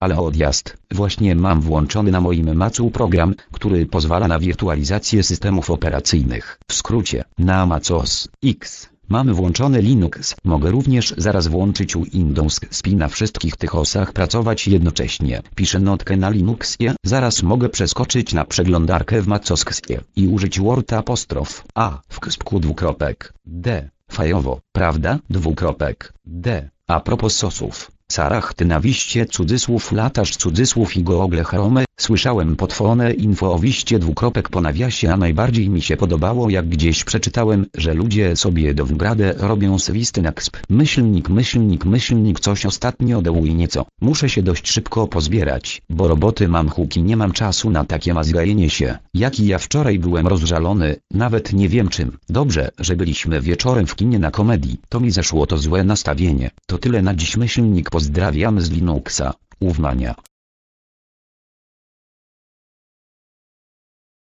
ale odjazd. Właśnie mam włączony na moim Macu program, który pozwala na wirtualizację systemów operacyjnych. W skrócie, na MacOS X. Mamy włączony Linux. Mogę również zaraz włączyć Windows XP na wszystkich tych osach pracować jednocześnie. Piszę notkę na Linuxie. Zaraz mogę przeskoczyć na przeglądarkę w MacOSie i użyć Word apostrof A w ksp dwukropek D. Fajowo, prawda? Dwukropek D. A propos sosów. Sarach ty na wiście cudzysłów latasz cudzysłów i google chrome, słyszałem potwone info o wiście dwukropek po nawiasie a najbardziej mi się podobało jak gdzieś przeczytałem, że ludzie sobie do wgradę robią swisty na ksp. Myślnik myślnik myślnik coś ostatnio i nieco. Muszę się dość szybko pozbierać, bo roboty mam huki nie mam czasu na takie mazgajenie się. Jaki ja wczoraj byłem rozżalony, nawet nie wiem czym. Dobrze, że byliśmy wieczorem w kinie na komedii. To mi zeszło to złe nastawienie. To tyle na dziś myślnik pozdrawiam z Linuxa. Uwmania.